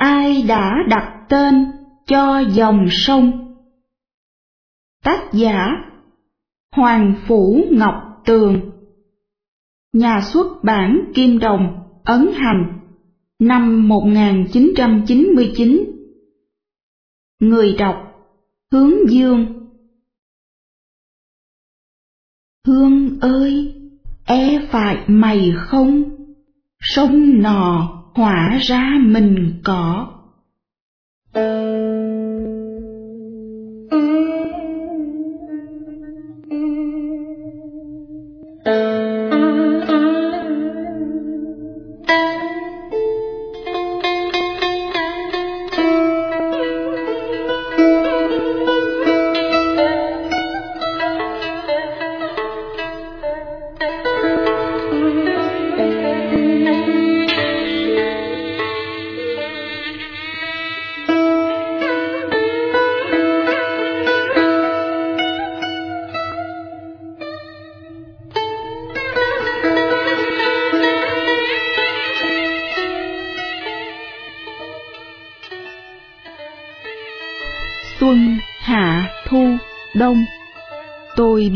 ai đã đặt tên cho dòng sông? Tác giả Hoàng Phủ Ngọc Tường Nhà xuất bản Kim Đồng, Ấn Hành Năm 1999 Người đọc Hướng Dương Hương ơi, e phải mày không? Sông nò hỏa ra mình có.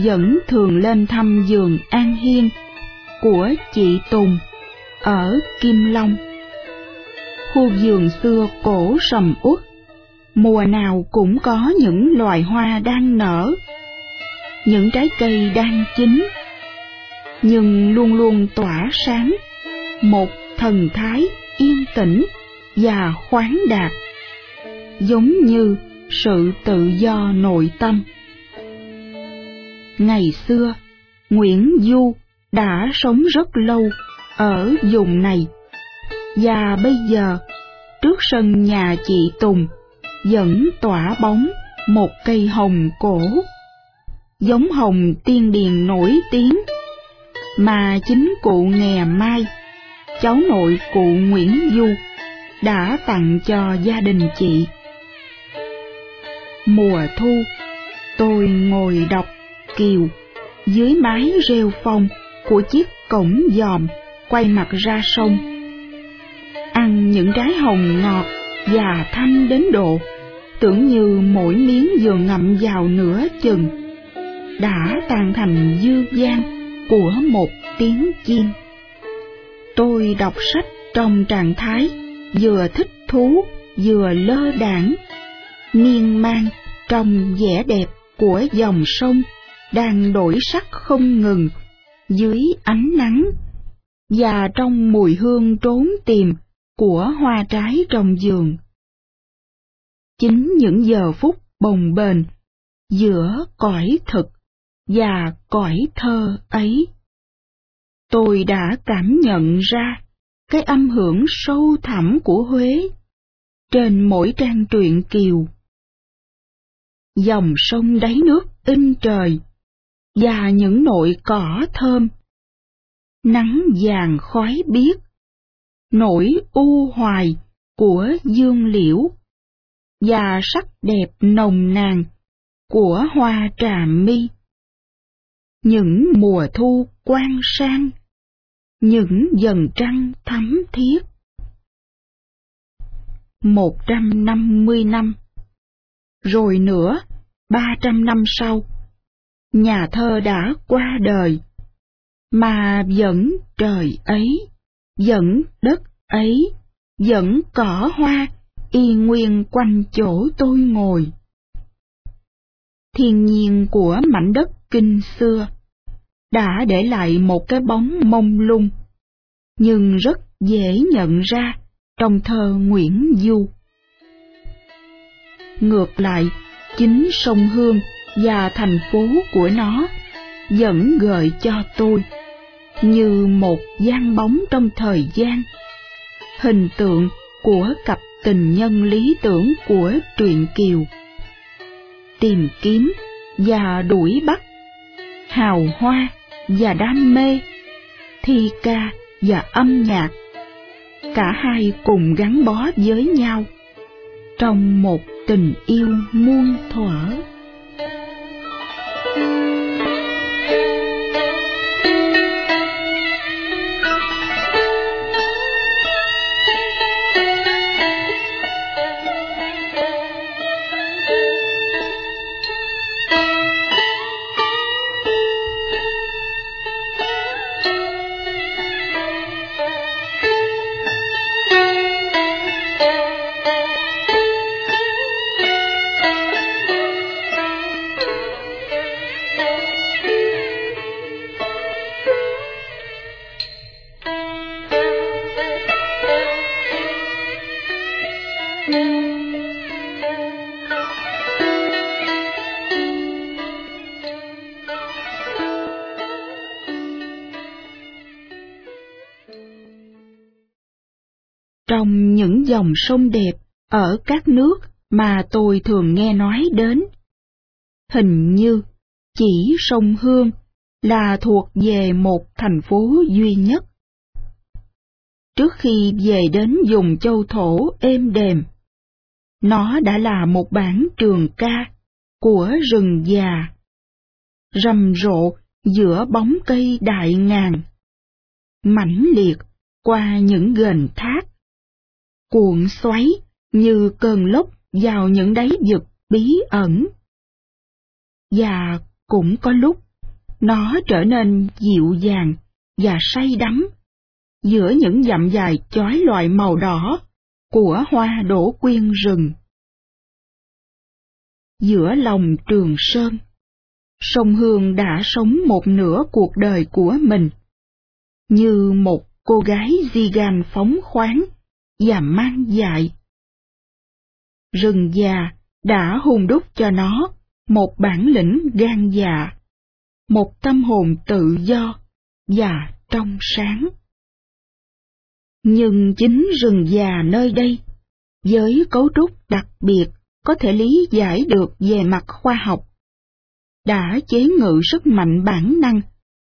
Vẫn thường lên thăm giường An Hiên của chị Tùng ở Kim Long. Khu vườn xưa cổ sầm uất, mùa nào cũng có những loài hoa đang nở, những trái cây đang chín, nhưng luôn luôn tỏa sáng một thần thái yên tĩnh và khoáng đạt, giống như sự tự do nội tâm. Ngày xưa, Nguyễn Du đã sống rất lâu ở vùng này, và bây giờ, trước sân nhà chị Tùng, vẫn tỏa bóng một cây hồng cổ, giống hồng tiên điền nổi tiếng, mà chính cụ nghè mai, cháu nội cụ Nguyễn Du, đã tặng cho gia đình chị. Mùa thu, tôi ngồi đọc kiều dưới mái rêu phong của chiếc cổng dòm quay mặt ra sông. Ăn những trái hồng ngọt và thanh đến độ, tưởng như mỗi miếng vừa ngậm vào nửa chừng, đã tan thành dư gian của một tiếng chim. Tôi đọc sách trong trạng thái vừa thích thú, vừa lơ đảng, miên man trong vẻ đẹp của dòng sông đang đổi sắc không ngừng dưới ánh nắng và trong mùi hương trốn tìm của hoa trái trong giường. Chính những giờ phút bồng bềnh giữa cõi thực và cõi thơ ấy, tôi đã cảm nhận ra cái âm hưởng sâu thẳm của Huế trên mỗi trang truyện kiều dòng sông đáy nước in trời, và những nội cỏ thơm. Nắng vàng khói biếc, nỗi u hoài của dương liễu, và sắc đẹp nồng nàn của hoa trà mi. Những mùa thu quang sang, những dần trăng thắm thiết. Một trăm năm mươi năm rồi nữa, ba trăm năm sau, nhà thơ đã qua đời, mà vẫn trời ấy, vẫn đất ấy, vẫn cỏ hoa y nguyên quanh chỗ tôi ngồi. Thiên nhiên của mảnh đất kinh xưa đã để lại một cái bóng mông lung, nhưng rất dễ nhận ra trong thơ Nguyễn Du. Ngược lại, chính sông Hương và thành phố của nó vẫn gợi cho tôi như một gian bóng trong thời gian, hình tượng của cặp tình nhân lý tưởng của truyện Kiều. Tìm kiếm và đuổi bắt, hào hoa và đam mê, thi ca và âm nhạc, cả hai cùng gắn bó với nhau trong một tình yêu muôn thuở trong những dòng sông đẹp ở các nước mà tôi thường nghe nói đến. Hình như chỉ sông Hương là thuộc về một thành phố duy nhất. Trước khi về đến vùng châu thổ êm đềm, nó đã là một bản trường ca của rừng già, rầm rộ giữa bóng cây đại ngàn, mãnh liệt qua những gền thác, cuộn xoáy như cơn lốc vào những đáy vực bí ẩn. Và cũng có lúc nó trở nên dịu dàng và say đắm giữa những dặm dài chói loại màu đỏ của hoa đổ quyên rừng. Giữa lòng trường sơn, sông Hương đã sống một nửa cuộc đời của mình, như một cô gái di gan phóng khoáng và mang dại. Rừng già đã hùng đúc cho nó một bản lĩnh gan dạ, một tâm hồn tự do và trong sáng. Nhưng chính rừng già nơi đây, với cấu trúc đặc biệt có thể lý giải được về mặt khoa học, đã chế ngự sức mạnh bản năng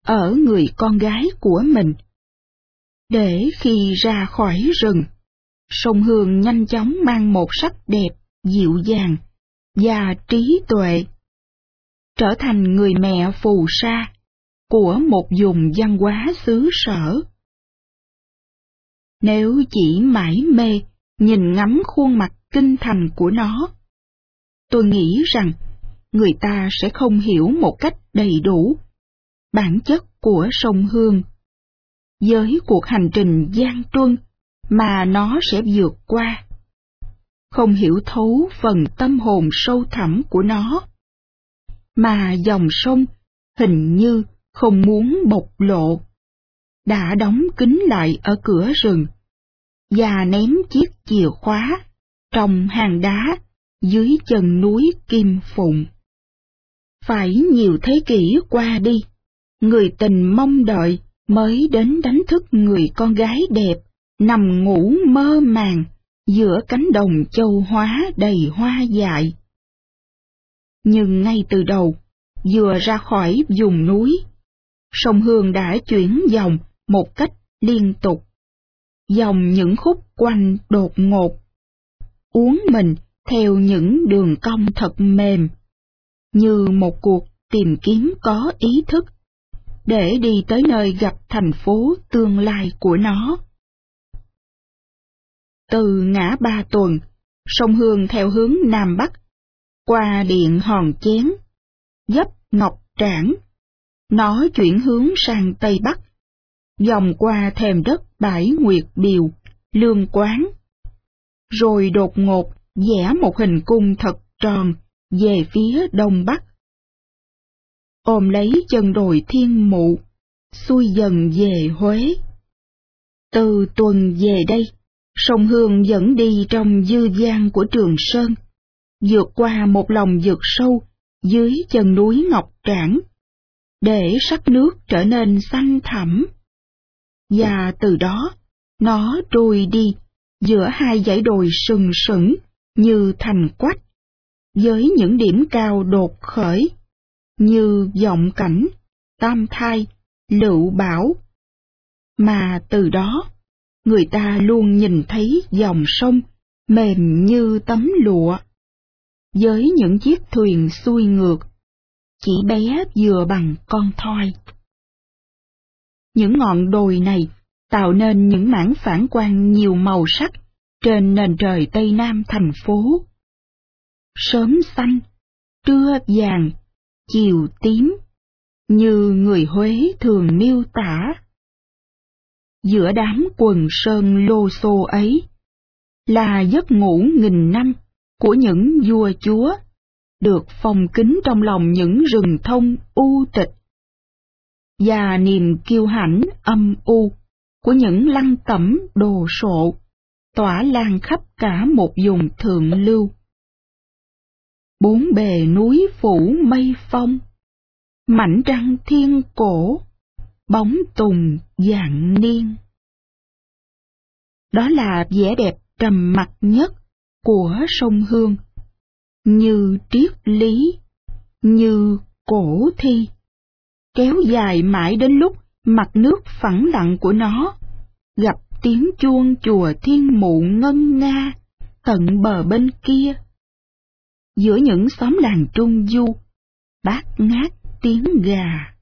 ở người con gái của mình. Để khi ra khỏi rừng, sông Hương nhanh chóng mang một sắc đẹp, dịu dàng và trí tuệ, trở thành người mẹ phù sa của một vùng văn hóa xứ sở. Nếu chỉ mãi mê nhìn ngắm khuôn mặt kinh thành của nó, tôi nghĩ rằng người ta sẽ không hiểu một cách đầy đủ bản chất của sông Hương. Với cuộc hành trình gian truân mà nó sẽ vượt qua, không hiểu thấu phần tâm hồn sâu thẳm của nó, mà dòng sông hình như không muốn bộc lộ, đã đóng kín lại ở cửa rừng và ném chiếc chìa khóa trong hang đá dưới chân núi Kim Phụng. Phải nhiều thế kỷ qua đi, người tình mong đợi mới đến đánh thức người con gái đẹp, nằm ngủ mơ màng giữa cánh đồng châu hóa đầy hoa dại. Nhưng ngay từ đầu, vừa ra khỏi vùng núi, sông Hương đã chuyển dòng một cách liên tục. Dòng những khúc quanh đột ngột, uống mình theo những đường cong thật mềm, như một cuộc tìm kiếm có ý thức, để đi tới nơi gặp thành phố tương lai của nó. Từ ngã ba tuần, sông Hương theo hướng Nam Bắc, qua điện Hòn Chén, dấp Ngọc Trảng, nó chuyển hướng sang Tây Bắc, dòng qua thềm đất bãi Nguyệt Biều, Lương Quán, rồi đột ngột vẽ một hình cung thật tròn về phía đông bắc. Ôm lấy chân đồi thiên mụ, xuôi dần về Huế. Từ tuần về đây, sông Hương dẫn đi trong dư gian của Trường Sơn, vượt qua một lòng vượt sâu dưới chân núi Ngọc Trảng, để sắc nước trở nên xanh thẳm. Và từ đó, nó trôi đi giữa hai dãy đồi sừng sững như thành quách, với những điểm cao đột khởi, như vọng cảnh, tam thai, lựu bảo. Mà từ đó, người ta luôn nhìn thấy dòng sông mềm như tấm lụa, với những chiếc thuyền xuôi ngược, chỉ bé vừa bằng con thoi. Những ngọn đồi này tạo nên những mảng phản quang nhiều màu sắc trên nền trời Tây Nam thành phố. Sớm xanh, trưa vàng, chiều tím, như người Huế thường miêu tả. Giữa đám quần sơn lô xô ấy, là giấc ngủ nghìn năm của những vua chúa, được phong kính trong lòng những rừng thông u tịch, và niềm kiêu hãnh âm u của những lăng tẩm đồ sộ tỏa lan khắp cả một vùng thượng lưu. Bốn bề núi phủ mây phong, mảnh trăng thiên cổ, bóng tùng dạng niên. đó là vẻ đẹp trầm mặc nhất của sông Hương, như triết lý, như cổ thi, kéo dài mãi đến lúc mặt nước phẳng lặng của nó, gặp tiếng chuông chùa thiên mụ ngân nga tận bờ bên kia. Giữa những xóm làng trung du, bát ngát tiếng gà.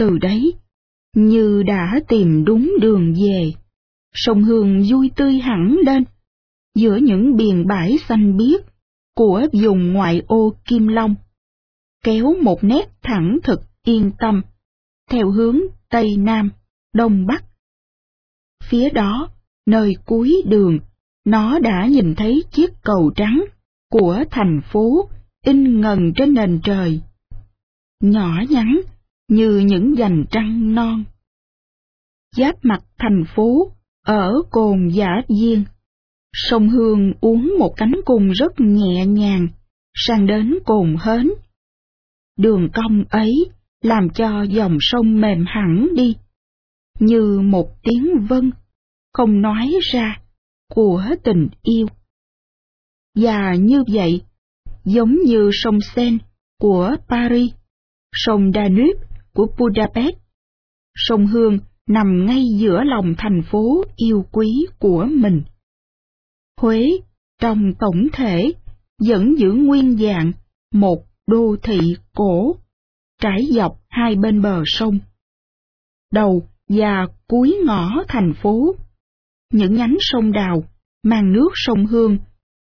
Từ đấy, như đã tìm đúng đường về, sông Hương vui tươi hẳn lên, giữa những biển bãi xanh biếc của vùng ngoại ô Kim Long, kéo một nét thẳng thực yên tâm, theo hướng Tây Nam, Đông Bắc. Phía đó, nơi cuối đường, nó đã nhìn thấy chiếc cầu trắng của thành phố in ngần trên nền trời. Nhỏ nhắn như những dành trăng non. Giáp mặt thành phố, ở cồn giả diên, sông Hương uống một cánh cùng rất nhẹ nhàng, sang đến cồn hến. Đường cong ấy làm cho dòng sông mềm hẳn đi, như một tiếng vân, không nói ra, của tình yêu. Và như vậy, giống như sông Sen của Paris, sông Danube của Budapest. Sông Hương nằm ngay giữa lòng thành phố yêu quý của mình. Huế, trong tổng thể, vẫn giữ nguyên dạng một đô thị cổ, trải dọc hai bên bờ sông. Đầu và cuối ngõ thành phố, những nhánh sông đào mang nước sông Hương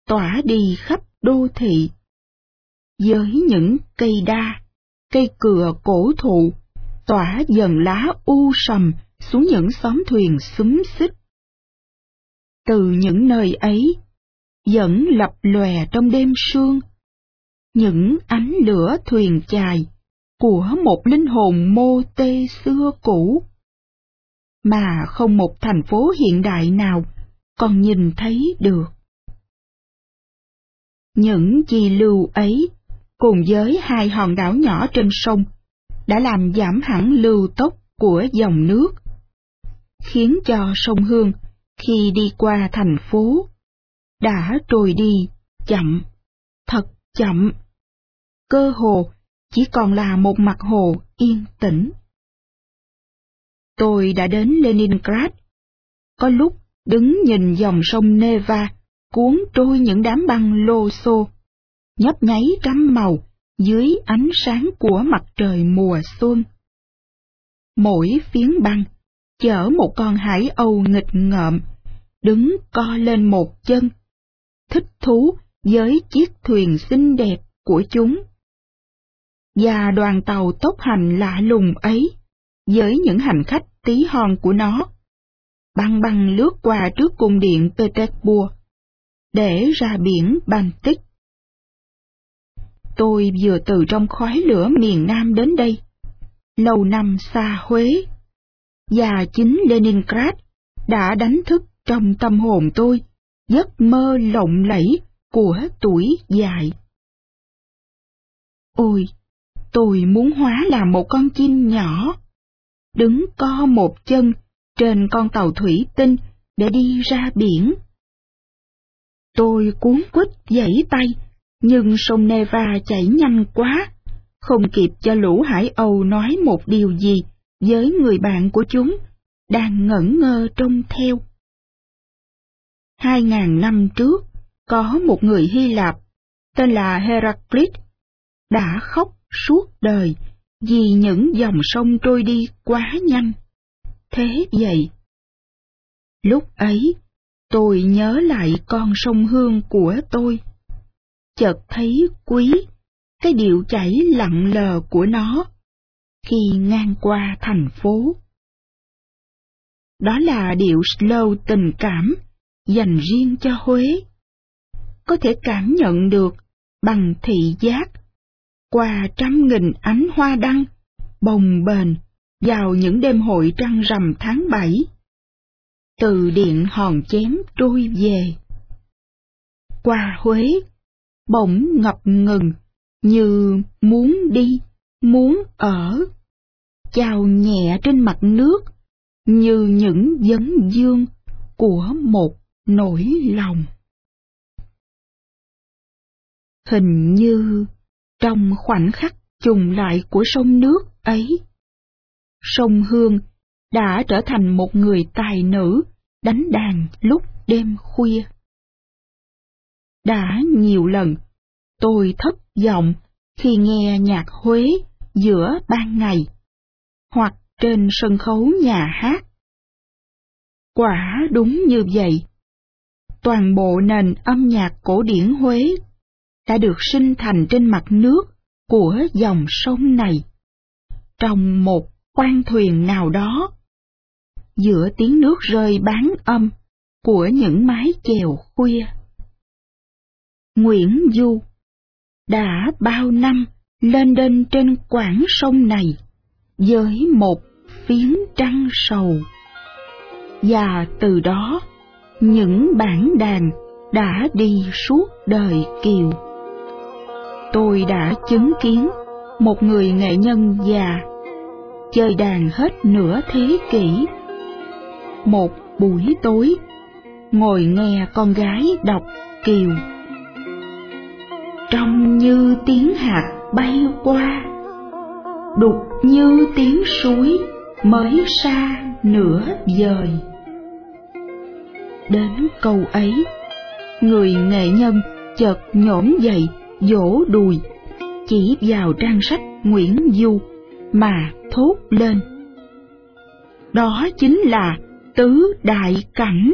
tỏa đi khắp đô thị. Với những cây đa, cây cựa cổ thụ tỏa dần lá u sầm xuống những xóm thuyền xúm xích. Từ những nơi ấy, vẫn lập lòe trong đêm sương, những ánh lửa thuyền chài của một linh hồn mô tê xưa cũ, mà không một thành phố hiện đại nào còn nhìn thấy được. Những chi lưu ấy, cùng với hai hòn đảo nhỏ trên sông, đã làm giảm hẳn lưu tốc của dòng nước, khiến cho sông Hương khi đi qua thành phố đã trôi đi chậm, thật chậm. Cơ hồ chỉ còn là một mặt hồ yên tĩnh. Tôi đã đến Leningrad. Có lúc đứng nhìn dòng sông Neva cuốn trôi những đám băng lô xô, nhấp nháy trăm màu dưới ánh sáng của mặt trời mùa xuân. Mỗi phiến băng chở một con hải âu nghịch ngợm, đứng co lên một chân, thích thú với chiếc thuyền xinh đẹp của chúng. Và đoàn tàu tốc hành lạ lùng ấy, với những hành khách tí hon của nó, băng băng lướt qua trước cung điện Petersburg, để ra biển Baltic. Tôi vừa từ trong khói lửa miền Nam đến đây, lâu năm xa Huế, và chính Leningrad đã đánh thức trong tâm hồn tôi giấc mơ lộng lẫy của tuổi dài. Ôi, tôi muốn hóa là một con chim nhỏ, đứng co một chân trên con tàu thủy tinh để đi ra biển. Tôi cuốn quýt giãy tay, nhưng sông Neva chảy nhanh quá, không kịp cho lũ hải âu nói một điều gì với người bạn của chúng, đang ngẩn ngơ trông theo. Hai ngàn năm trước, có một người Hy Lạp, tên là Heraclit, đã khóc suốt đời vì những dòng sông trôi đi quá nhanh. Thế vậy. Lúc ấy, tôi nhớ lại con sông Hương của tôi. Chợt thấy quý cái điệu chảy lặng lờ của nó khi ngang qua thành phố. Đó là điệu slow tình cảm dành riêng cho Huế. Có thể cảm nhận được bằng thị giác qua trăm nghìn ánh hoa đăng bồng bềnh vào những đêm hội trăng rằm tháng bảy. Từ điện hòn chém trôi về. Qua Huế, bỗng ngập ngừng, như muốn đi, muốn ở. Chào nhẹ trên mặt nước, như những dấn dương của một nỗi lòng. Hình như trong khoảnh khắc trùng lại của sông nước ấy, sông Hương đã trở thành một người tài nữ đánh đàn lúc đêm khuya. Đã nhiều lần tôi thất vọng khi nghe nhạc Huế giữa ban ngày, hoặc trên sân khấu nhà hát. Quả đúng như vậy. Toàn bộ nền âm nhạc cổ điển Huế đã được sinh thành trên mặt nước của dòng sông này. Trong một quan thuyền nào đó, giữa tiếng nước rơi bán âm của những mái chèo khuya. Nguyễn Du đã bao năm lên đên trên quảng sông này với một phiến trăng sầu. Và từ đó, những bản đàn đã đi suốt đời kiều. Tôi đã chứng kiến một người nghệ nhân già chơi đàn hết nửa thế kỷ. Một buổi tối, ngồi nghe con gái đọc kiều. Trong như tiếng hạt bay qua, đục như tiếng suối mới xa nửa dời. Đến câu ấy, người nghệ nhân chợt nhổm dậy vỗ đùi, chỉ vào trang sách Nguyễn Du mà thốt lên. Đó chính là tứ đại cảnh.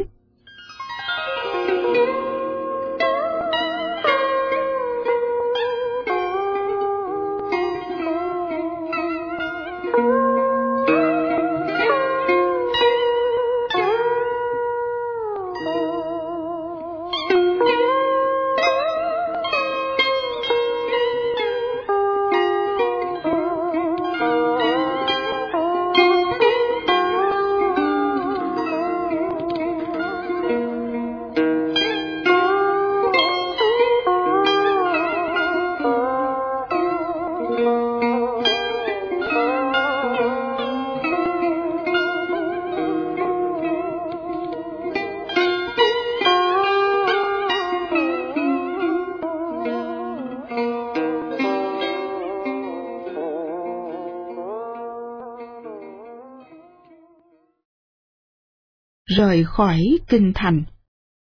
Rời khỏi kinh thành,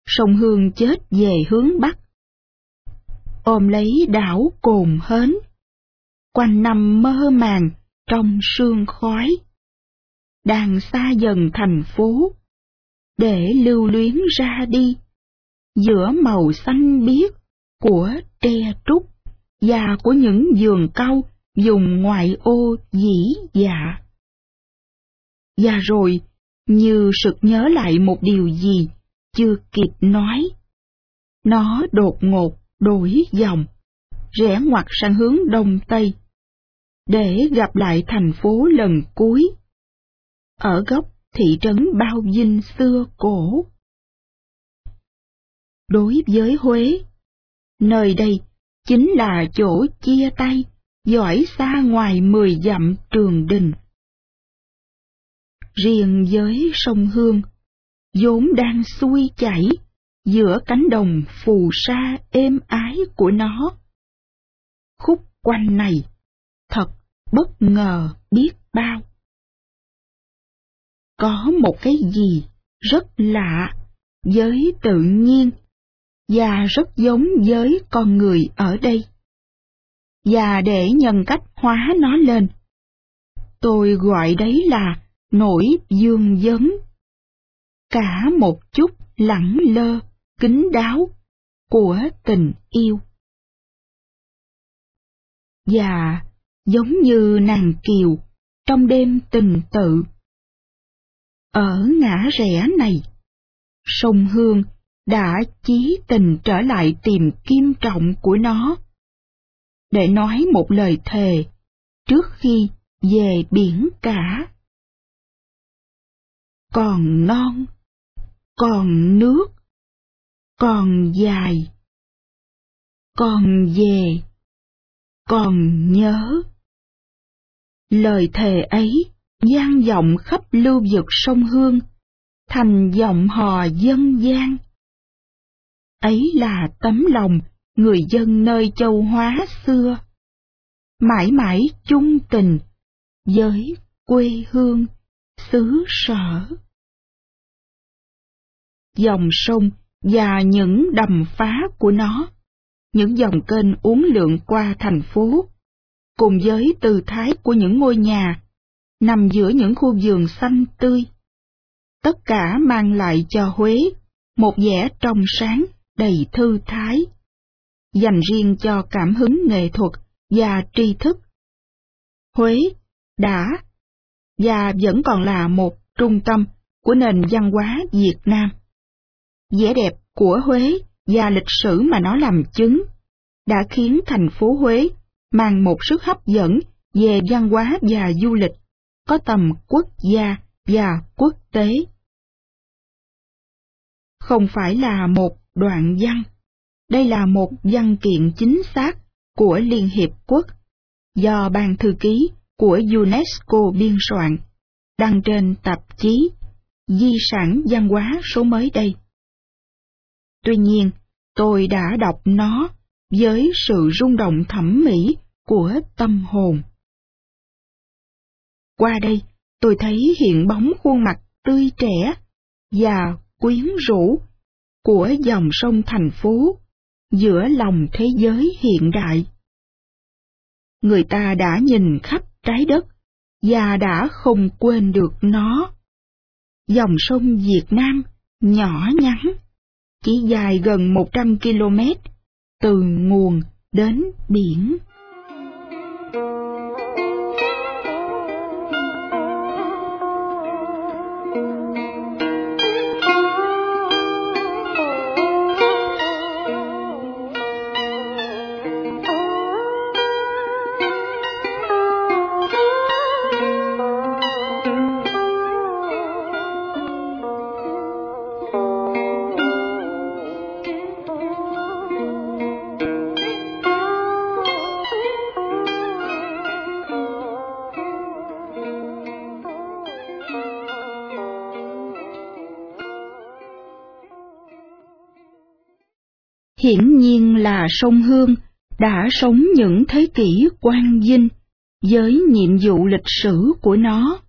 sông Hương chết về hướng Bắc. Ôm lấy đảo cồn hến, quanh năm mơ màng trong sương khói. Đang xa dần thành phố, để lưu luyến ra đi, giữa màu xanh biếc của tre trúc và của những vườn cau dùng ngoại ô dĩ dạ. Và rồi, như sực nhớ lại một điều gì, chưa kịp nói. Nó đột ngột đổi dòng, rẽ ngoặt sang hướng đông tây, để gặp lại thành phố lần cuối. Ở góc thị trấn Bao Dinh xưa cổ. Đối với Huế, nơi đây chính là chỗ chia tay, giỏi xa ngoài mười dặm trường đình. Riêng với sông Hương, vốn đang xuôi chảy giữa cánh đồng phù sa êm ái của nó. Khúc quanh này, thật bất ngờ biết bao. Có một cái gì rất lạ với tự nhiên và rất giống với con người ở đây. Và để nhân cách hóa nó lên, tôi gọi đấy là nổi dương dấn. Cả một chút lẳng lơ, kính đáo của tình yêu. Và giống như nàng kiều trong đêm tình tự. Ở ngã rẽ này, sông Hương đã chí tình trở lại tìm kim trọng của nó, để nói một lời thề trước khi về biển cả. Còn non, còn nước, còn dài, còn về, còn nhớ. Lời thề ấy gian vọng khắp lưu vực sông Hương, thành giọng hò dân gian ấy là tấm lòng người dân nơi châu Hóa xưa. Mãi mãi chung tình với quê hương, xứ sở. Dòng sông và những đầm phá của nó, những dòng kênh uốn lượn qua thành phố, cùng với tư thái của những ngôi nhà, nằm giữa những khu vườn xanh tươi. Tất cả mang lại cho Huế một vẻ trong sáng đầy thư thái, dành riêng cho cảm hứng nghệ thuật và tri thức. Huế đã và vẫn còn là một trung tâm của nền văn hóa Việt Nam. Vẻ đẹp của Huế và lịch sử mà nó làm chứng đã khiến thành phố Huế mang một sức hấp dẫn về văn hóa và du lịch có tầm quốc gia và quốc tế. Không phải là một đoạn văn. Đây là một văn kiện chính xác của Liên Hiệp Quốc do Ban Thư ký của UNESCO biên soạn, đăng trên tạp chí Di sản văn hóa số mới đây. Tuy nhiên, tôi đã đọc nó với sự rung động thẩm mỹ của tâm hồn. Qua đây, tôi thấy hiện bóng khuôn mặt tươi trẻ và quyến rũ của dòng sông thành phố giữa lòng thế giới hiện đại. Người ta đã nhìn khắp trái đất và đã không quên được nó. Dòng sông Việt Nam nhỏ nhắn, chỉ dài gần 100 km từ nguồn đến biển. Hiển nhiên là sông Hương đã sống những thế kỷ quan dinh với nhiệm vụ lịch sử của nó.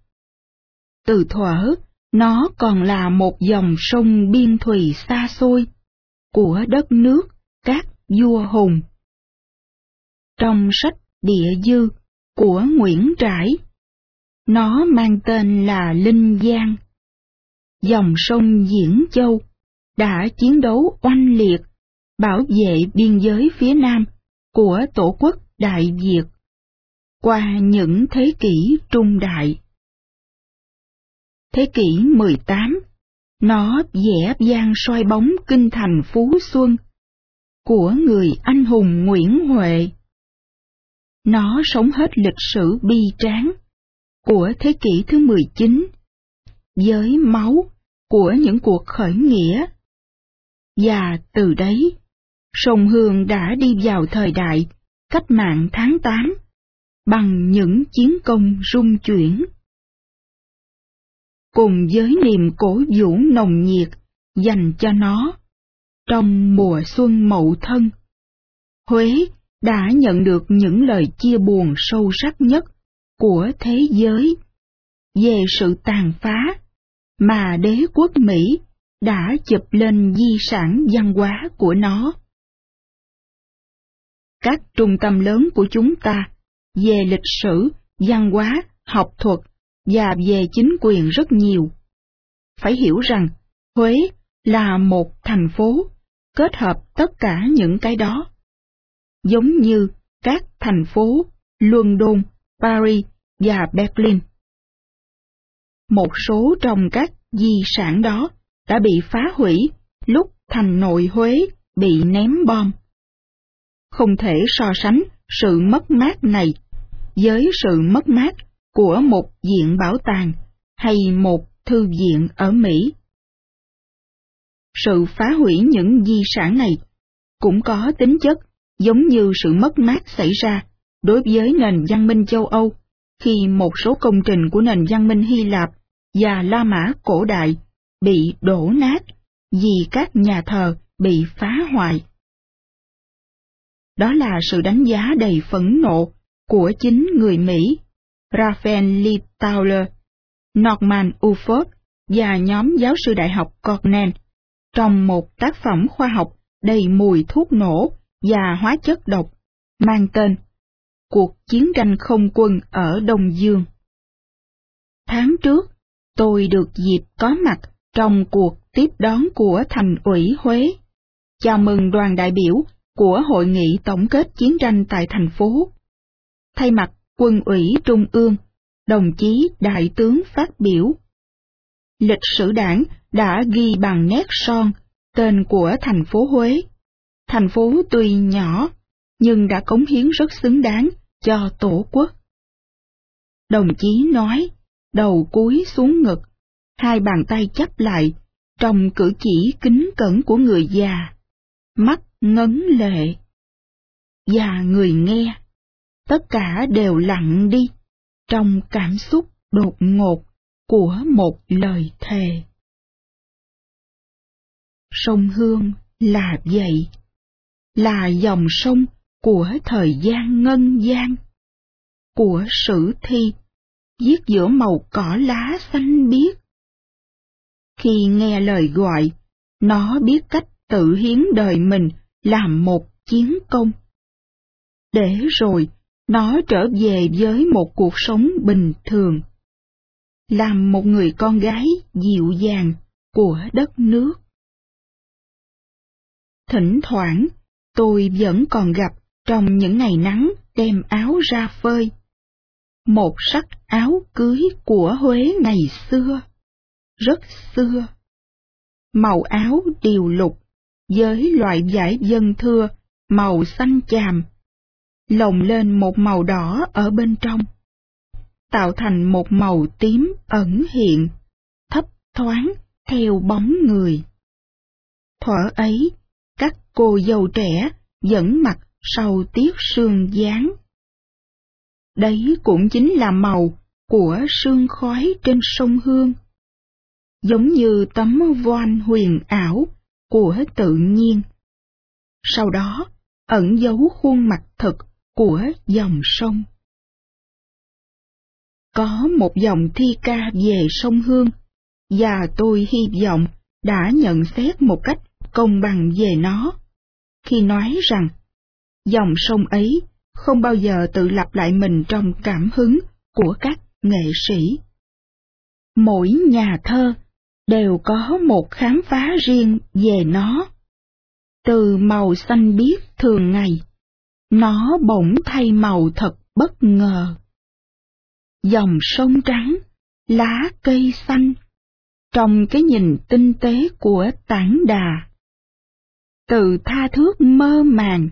Từ thuở, nó còn là một dòng sông biên thùy xa xôi của đất nước các vua hùng. Trong sách Địa Dư của Nguyễn Trãi, nó mang tên là Linh Giang. Dòng sông Diễn Châu đã chiến đấu oanh liệt, bảo vệ biên giới phía nam của tổ quốc Đại Việt qua những thế kỷ trung đại. Thế kỷ 18, nó vẽ gian soi bóng kinh thành Phú Xuân của người anh hùng Nguyễn Huệ. Nó sống hết lịch sử bi tráng của thế kỷ thứ 19 với máu của những cuộc khởi nghĩa. Và từ đấy, sông Hương đã đi vào thời đại cách mạng tháng 8 bằng những chiến công rung chuyển. Cùng với niềm cổ vũ nồng nhiệt dành cho nó, trong mùa xuân mậu thân, Huế đã nhận được những lời chia buồn sâu sắc nhất của thế giới về sự tàn phá mà đế quốc Mỹ đã chụp lên di sản văn hóa của nó. Các trung tâm lớn của chúng ta về lịch sử, văn hóa, học thuật và về chính quyền rất nhiều. Phải hiểu rằng Huế là một thành phố kết hợp tất cả những cái đó. Giống như các thành phố London, Paris và Berlin. Một số trong các di sản đó đã bị phá hủy lúc thành nội Huế bị ném bom. Không thể so sánh sự mất mát này với sự mất mát của một viện bảo tàng hay một thư viện ở Mỹ. Sự phá hủy những di sản này cũng có tính chất giống như sự mất mát xảy ra đối với nền văn minh châu Âu khi một số công trình của nền văn minh Hy Lạp và La Mã cổ đại bị đổ nát vì các nhà thờ bị phá hoại. Đó là sự đánh giá đầy phẫn nộ của chính người Mỹ, Raphael Littauer, Norman Ufford và nhóm giáo sư đại học Cornell trong một tác phẩm khoa học đầy mùi thuốc nổ và hóa chất độc mang tên Cuộc chiến tranh không quân ở Đông Dương. Tháng trước, tôi được dịp có mặt trong cuộc tiếp đón của thành ủy Huế, chào mừng đoàn đại biểu của Hội nghị tổng kết chiến tranh tại thành phố. Thay mặt quân ủy Trung ương, đồng chí Đại tướng phát biểu. Lịch sử đảng đã ghi bằng nét son tên của thành phố Huế. Thành phố tuy nhỏ, nhưng đã cống hiến rất xứng đáng cho Tổ quốc. Đồng chí nói, đầu cúi xuống ngực, hai bàn tay chắp lại, trong cử chỉ kính cẩn của người già, mắt ngấn lệ. Và người nghe, tất cả đều lặng đi, trong cảm xúc đột ngột của một lời thề. Sông Hương là vậy, là dòng sông của thời gian ngân gian, của sử thi, viết giữa màu cỏ lá xanh biếc. Khi nghe lời gọi, nó biết cách tự hiến đời mình làm một chiến công. Để rồi, nó trở về với một cuộc sống bình thường. Làm một người con gái dịu dàng của đất nước. Thỉnh thoảng, tôi vẫn còn gặp trong những ngày nắng đem áo ra phơi. Một sắc áo cưới của Huế ngày xưa, rất xưa. Màu áo điều lục, với loại vải dân thưa, màu xanh chàm, lồng lên một màu đỏ ở bên trong, tạo thành một màu tím ẩn hiện, thấp thoáng theo bóng người. Thuở ấy, các cô dâu trẻ vẫn mặt sau tiết sương dáng. Đấy cũng chính là màu của sương khói trên sông Hương. Giống như tấm voan huyền ảo của tự nhiên. Sau đó, ẩn giấu khuôn mặt thực của dòng sông. Có một dòng thi ca về sông Hương, và tôi hy vọng đã nhận xét một cách công bằng về nó, khi nói rằng dòng sông ấy không bao giờ tự lặp lại mình trong cảm hứng của các nghệ sĩ. Mỗi nhà thơ đều có một khám phá riêng về nó. Từ màu xanh biếc thường ngày, nó bỗng thay màu thật bất ngờ. Dòng sông trắng, lá cây xanh, trong cái nhìn tinh tế của tảng đà. Từ tha thước mơ màng,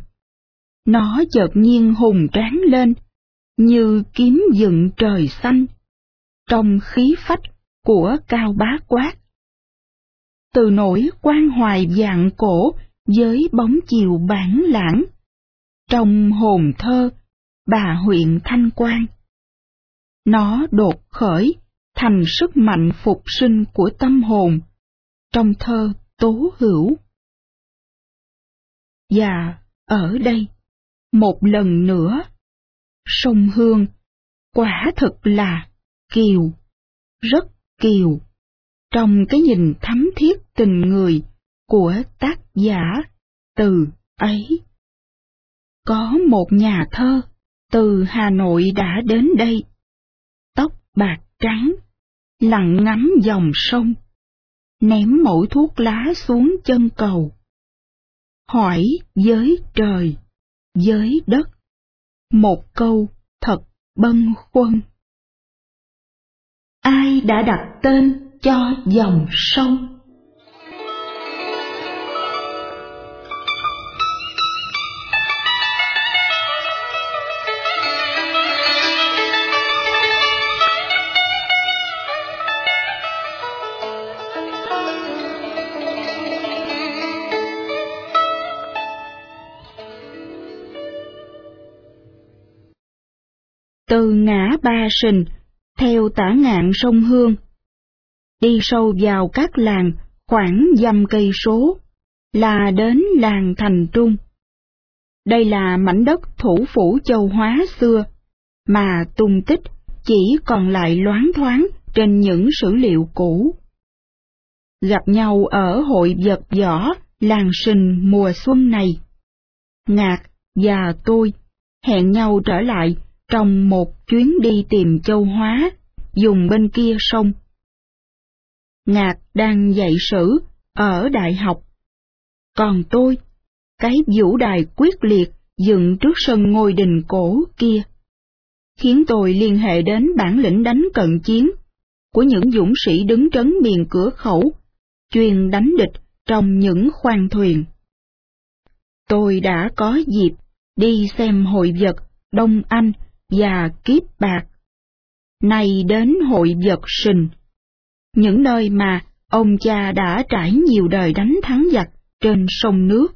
nó chợt nhiên hùng tráng lên, như kiếm dựng trời xanh, trong khí phách của cao bá quát. Từ nỗi quan hoài dạng cổ với bóng chiều bản lãng, trong hồn thơ, bà huyện Thanh Quan. Nó đột khởi thành sức mạnh phục sinh của tâm hồn, trong thơ tố hữu. Và ở đây, một lần nữa, sông Hương quả thực là kiều, rất kiều, trong cái nhìn thắm thiết tình người của tác giả từ ấy. Có một nhà thơ từ Hà Nội đã đến đây, tóc bạc trắng, lặng ngắm dòng sông, ném mỗi thuốc lá xuống chân cầu. Hỏi với trời, với đất, một câu thật bâng khuâng. Ai đã đặt tên cho dòng sông? từ ngã ba sình, theo tả ngạn sông Hương. Đi sâu vào các làng khoảng dăm cây số, là đến làng Thành Trung. Đây là mảnh đất thủ phủ châu Hóa xưa, mà tung tích chỉ còn lại loáng thoáng trên những sử liệu cũ. Gặp nhau ở hội vật võ làng sình mùa xuân này. Ngạc và tôi hẹn nhau trở lại trong một chuyến đi tìm châu hóa, dùng bên kia sông. Ngạc đang dạy sử ở đại học. Còn tôi, cái vũ đài quyết liệt dựng trước sân ngôi đình cổ kia, khiến tôi liên hệ đến bản lĩnh đánh cận chiến của những dũng sĩ đứng trấn miền cửa khẩu, chuyên đánh địch trong những khoang thuyền. Tôi đã có dịp đi xem hội vật Đông Anh và kiếp bạc. Nay đến hội vật sình, những nơi mà ông cha đã trải nhiều đời đánh thắng giặc trên sông nước.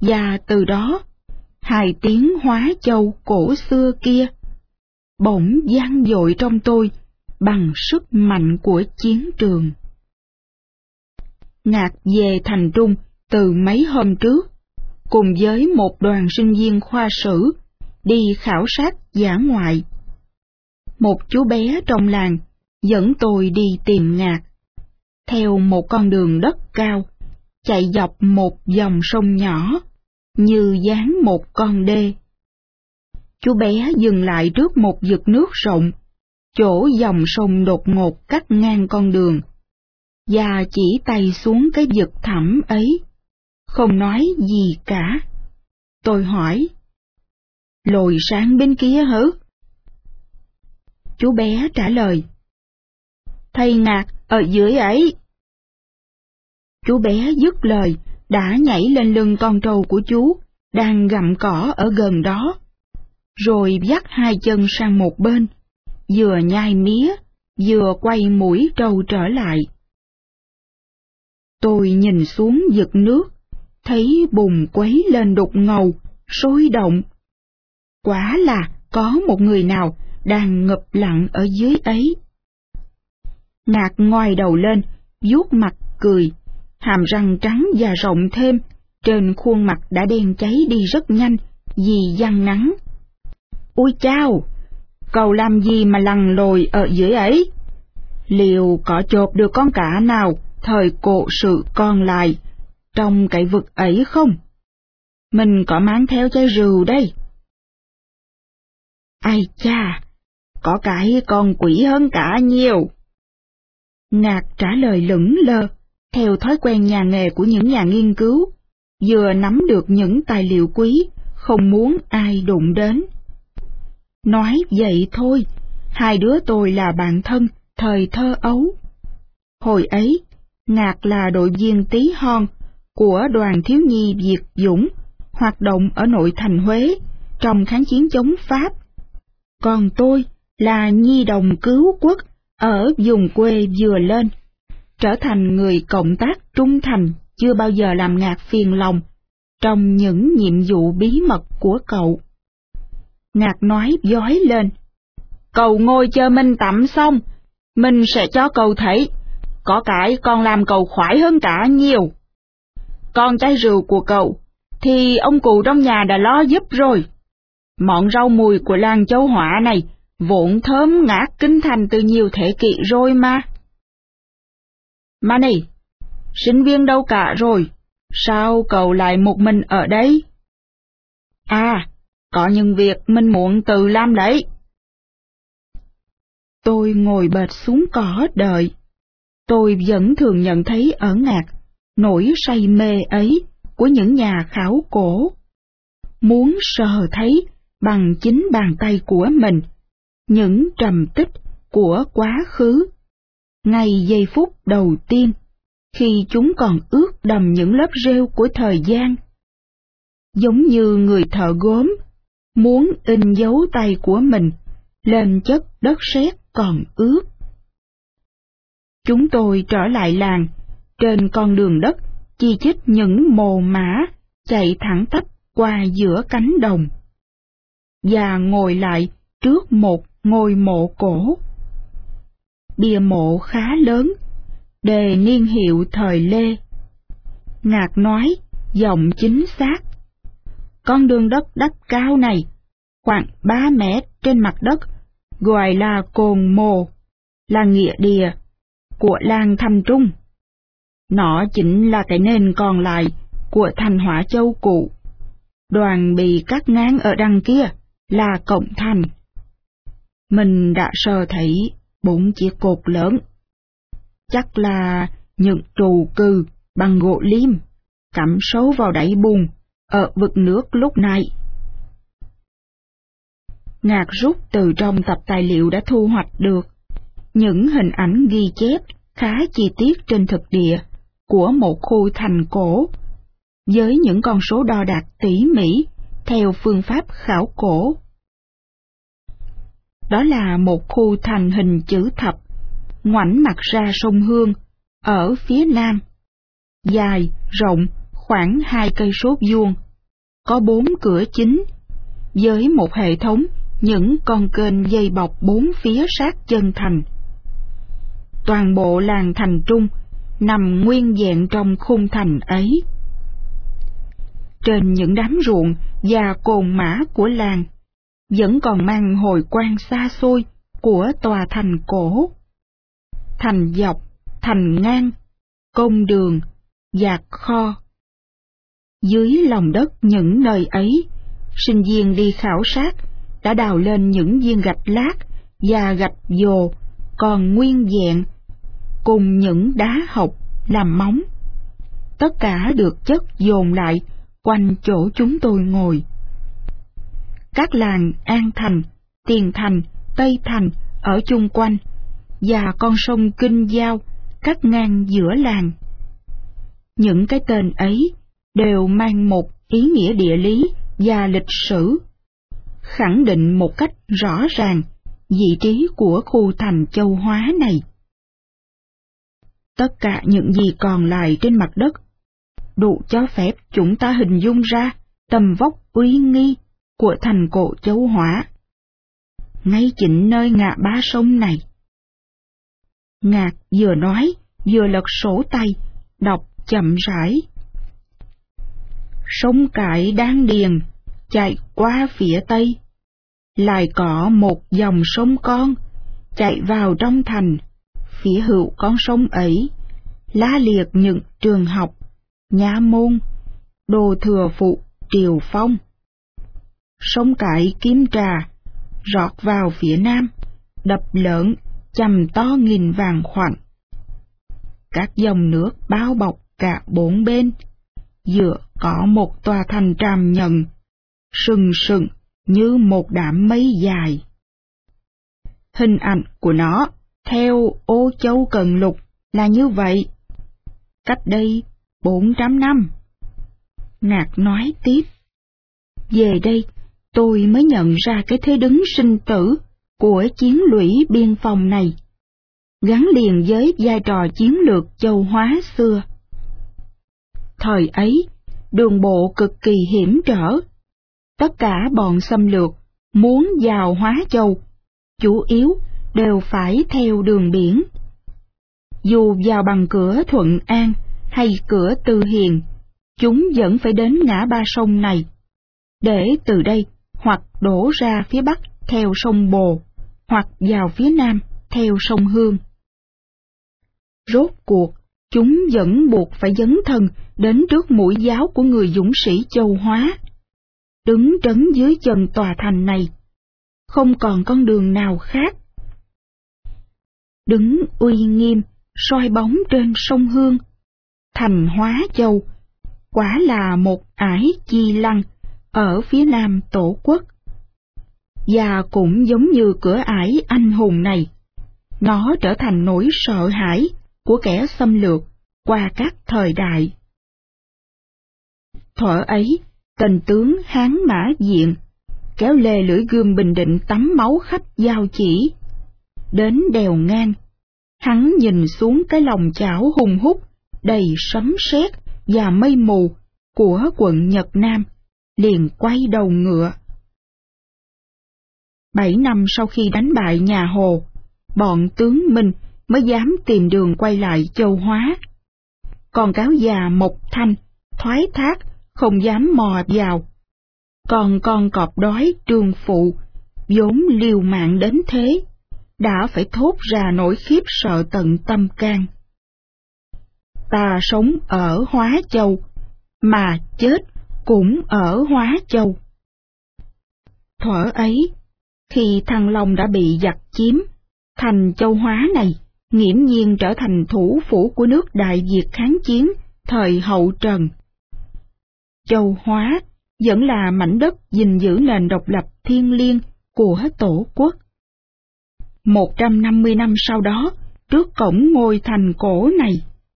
Và từ đó, hai tiếng hóa châu cổ xưa kia, bỗng gian dội trong tôi bằng sức mạnh của chiến trường. Ngạc về thành trung từ mấy hôm trước, cùng với một đoàn sinh viên khoa sử đi khảo sát giả ngoại. Một chú bé trong làng dẫn tôi đi tìm ngạc, theo một con đường đất cao, chạy dọc một dòng sông nhỏ, như dáng một con đê. Chú bé dừng lại trước một vực nước rộng, chỗ dòng sông đột ngột cắt ngang con đường, và chỉ tay xuống cái vực thẳm ấy, không nói gì cả. Tôi hỏi, lồi sáng bên kia hứ? Chú bé trả lời. Thầy ngạc ở dưới ấy. Chú bé dứt lời, đã nhảy lên lưng con trâu của chú, đang gặm cỏ ở gần đó, rồi dắt hai chân sang một bên, vừa nhai mía, vừa quay mũi trâu trở lại. Tôi nhìn xuống giật nước, thấy bùn quấy lên đục ngầu, sôi động, Quả là có một người nào đang ngập lặng ở dưới ấy. Ngạc ngoài đầu lên, vuốt mặt cười, hàm răng trắng và rộng thêm, trên khuôn mặt đã đen cháy đi rất nhanh vì giăng nắng. Ôi chao! Cậu làm gì mà lằn lồi ở dưới ấy? liệu có chộp được con cả nào thời cổ sự còn lại trong cái vực ấy không? Mình có mang theo chai rượu đây. Ai cha, có cái còn quỷ hơn cả nhiều. Ngạc trả lời lững lơ, theo thói quen nhà nghề của những nhà nghiên cứu, vừa nắm được những tài liệu quý, không muốn ai đụng đến. Nói vậy thôi, hai đứa tôi là bạn thân, thời thơ ấu. Hồi ấy, Ngạc là đội viên tí hon của đoàn thiếu nhi Việt Dũng, hoạt động ở nội thành Huế trong kháng chiến chống Pháp. Còn tôi là nhi đồng cứu quốc ở vùng quê vừa lên, trở thành người cộng tác trung thành chưa bao giờ làm ngạc phiền lòng trong những nhiệm vụ bí mật của cậu. Ngạc nói dói lên, cầu ngồi cho mình tắm xong, mình sẽ cho cầu thấy, có cái còn làm cầu khoái hơn cả nhiều. Còn chai rượu của cậu, thì ông cụ trong nhà đã lo giúp rồi. Mọn rau mùi của làng châu hỏa này vốn thơm ngát kinh thành từ nhiều thế kỷ rồi mà. Mà này, sinh viên đâu cả rồi, sao cậu lại một mình ở đây? À, có những việc mình muốn tự làm đấy. Tôi ngồi bệt xuống cỏ đợi. Tôi vẫn thường nhận thấy ở ngạc nỗi say mê ấy của những nhà khảo cổ. Muốn sờ thấy bằng chính bàn tay của mình những trầm tích của quá khứ. Ngày giây phút đầu tiên, khi chúng còn ướt đầm những lớp rêu của thời gian. Giống như người thợ gốm, muốn in dấu tay của mình lên chất đất sét còn ướt. Chúng tôi trở lại làng, trên con đường đất chi chít những mồ mã chạy thẳng tắp qua giữa cánh đồng. Và ngồi lại trước một ngôi mộ cổ. Bia mộ khá lớn, đề niên hiệu thời Lê. Ngạc nói, giọng chính xác. Con đường đất đắp cao này, khoảng ba mét trên mặt đất, gọi là cồn mồ, là nghĩa địa của làng Thâm Trung. Nó chính là cái nền còn lại của thành Hỏa Châu cũ. Đoàn bị cắt ngang ở đằng kia là Cộng Thành mình đã sờ thấy bốn chiếc cột lớn. Chắc là những trụ cừ bằng gỗ lim, cắm sâu vào đáy bùn, ở vực nước lúc này. Ngạc rút từ trong tập tài liệu đã thu hoạch được những hình ảnh ghi chép khá chi tiết trên thực địa của một khu thành cổ, với những con số đo đạc tỉ mỉ theo phương pháp khảo cổ đó là một khu thành hình chữ thập, ngoảnh mặt ra sông Hương, ở phía nam. Dài, rộng, khoảng hai cây số vuông, có bốn cửa chính, với một hệ thống những con kênh dây bọc bốn phía sát chân thành. Toàn bộ làng thành trung nằm nguyên vẹn trong khung thành ấy. Trên những đám ruộng và cồn mã của làng vẫn còn mang hồi quan xa xôi của tòa thành cổ. Thành dọc, thành ngang, công đường, giạc kho. Dưới lòng đất những nơi ấy, sinh viên đi khảo sát đã đào lên những viên gạch lát và gạch dồ còn nguyên vẹn, cùng những đá học làm móng. Tất cả được chất dồn lại quanh chỗ chúng tôi ngồi các làng An Thành, Tiền Thành, Tây Thành ở chung quanh, và con sông Kinh Giao cắt ngang giữa làng. Những cái tên ấy đều mang một ý nghĩa địa lý và lịch sử, khẳng định một cách rõ ràng vị trí của khu thành châu Hóa này. Tất cả những gì còn lại trên mặt đất đủ cho phép chúng ta hình dung ra tầm vóc uy nghi của thành cổ châu hóa ngay chính nơi ngã ba sông này. Ngạc vừa nói, vừa lật sổ tay, đọc chậm rãi. Sông cải đang điền, chạy qua phía tây, lại có một dòng sông con, chạy vào trong thành, phía hữu con sông ấy, lá liệt những trường học, nhà môn, đồ thừa phụ, triều phong. Sông cải kiếm trà, rọt vào phía nam, đập lớn, chầm to nghìn vàng khoảnh. Các dòng nước bao bọc cả bốn bên, giữa có một tòa thành tràm nhận, sừng sừng như một đám mây dài. Hình ảnh của nó theo ô châu cần lục là như vậy. Cách đây bốn trăm năm. Ngạc nói tiếp. Về đây, tôi mới nhận ra cái thế đứng sinh tử của chiến lũy biên phòng này, gắn liền với vai trò chiến lược châu hóa xưa. Thời ấy, đường bộ cực kỳ hiểm trở. Tất cả bọn xâm lược muốn vào hóa châu, chủ yếu đều phải theo đường biển. Dù vào bằng cửa Thuận An hay cửa Tư Hiền, chúng vẫn phải đến ngã ba sông này, để từ đây hoặc đổ ra phía bắc theo sông Bồ, hoặc vào phía nam theo sông Hương. Rốt cuộc, chúng vẫn buộc phải dấn thân đến trước mũi giáo của người dũng sĩ châu Hóa. Đứng trấn dưới chân tòa thành này, không còn con đường nào khác. Đứng uy nghiêm, soi bóng trên sông Hương, thành Hóa Châu, quả là một ải chi lăng ở phía nam tổ quốc. Và cũng giống như cửa ải anh hùng này, nó trở thành nỗi sợ hãi của kẻ xâm lược qua các thời đại. Thuở ấy, tần tướng Hán Mã Diện kéo lê lưỡi gươm bình định tắm máu khách giao chỉ. Đến đèo ngang, hắn nhìn xuống cái lòng chảo hùng hút, đầy sấm sét và mây mù của quận Nhật Nam, liền quay đầu ngựa. Bảy năm sau khi đánh bại nhà Hồ, bọn tướng Minh mới dám tìm đường quay lại châu Hóa. Còn cáo già Mộc Thanh, thoái thác, không dám mò vào. Còn con cọp đói trương phụ, vốn liều mạng đến thế, đã phải thốt ra nỗi khiếp sợ tận tâm can. Ta sống ở Hóa Châu, mà chết cũng ở Hóa Châu. Thuở ấy, khi Thăng Long đã bị giặc chiếm, thành châu Hóa này nghiễm nhiên trở thành thủ phủ của nước Đại Việt kháng chiến thời hậu Trần. Châu Hóa vẫn là mảnh đất gìn giữ nền độc lập thiên liêng của Tổ quốc. 150 năm sau đó, trước cổng ngôi thành cổ này,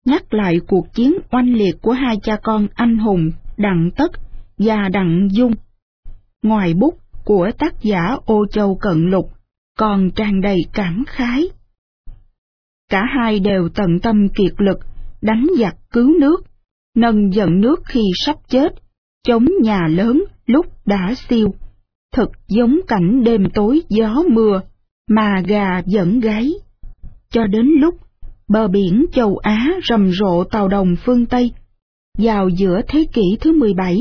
nhắc lại cuộc chiến oanh liệt của hai cha con anh hùng Đặng Tất và Đặng Dung. Ngoài bút của tác giả Ô Châu Cận Lục còn tràn đầy cảm khái. Cả hai đều tận tâm kiệt lực, đánh giặc cứu nước, nâng giận nước khi sắp chết, chống nhà lớn lúc đã siêu, thật giống cảnh đêm tối gió mưa, mà gà dẫn gáy. Cho đến lúc bờ biển châu Á rầm rộ tàu đồng phương Tây, vào giữa thế kỷ thứ 17,